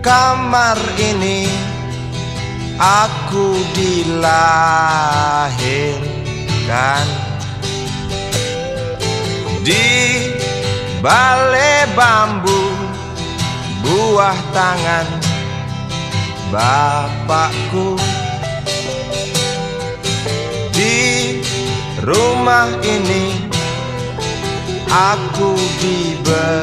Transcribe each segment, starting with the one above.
Kamar ini aku dilahirkan. Di balai bambu buah tangan bapakku. Di rumah ini aku dibesarkan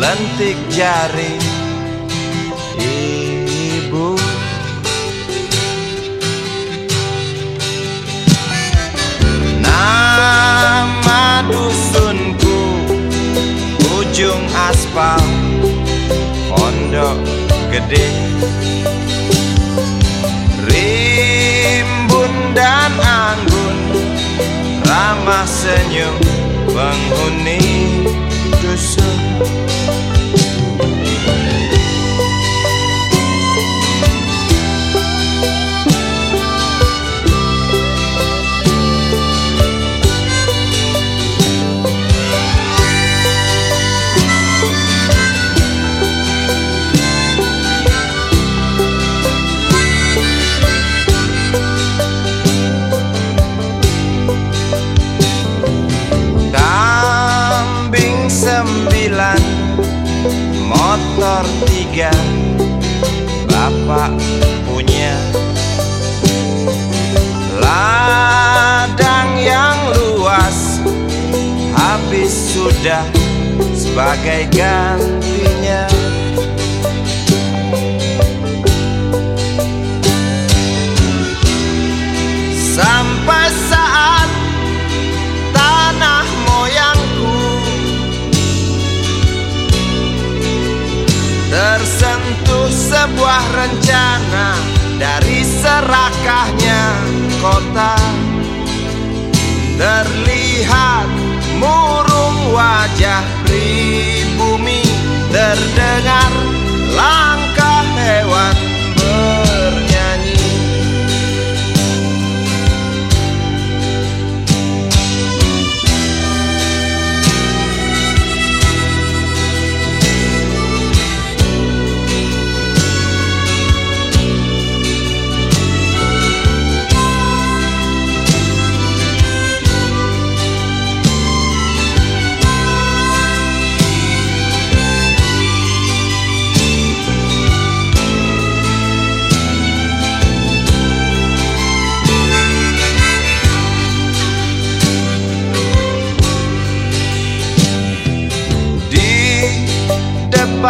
lentik jari ibu. Nama dusunku ujung aspal pondok gede. Rimbun dan anggun ramah senyum penghuni Motor tiga Bapak punya Ladang yang luas. Habis sudah sebagai gantinya Tersentuh sebuah rencana Dari serakahnya kota. Terlihat murung wajah pribumi Terdengar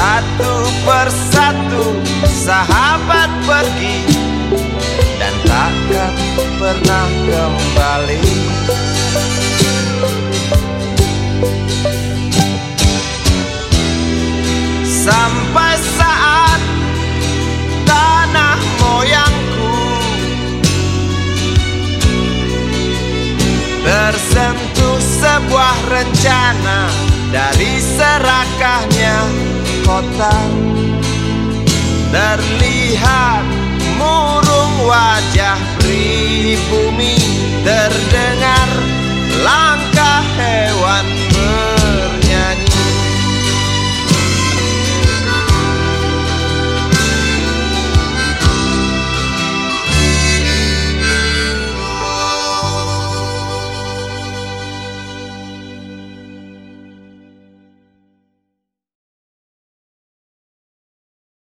Satu persatu sahabat pergi Dan takkan pernah kembali. Sampai saat tanah moyangku Tersentuh sebuah rencana Dari serakahnya kota, Terlihat murung wajah pribumi Terdengar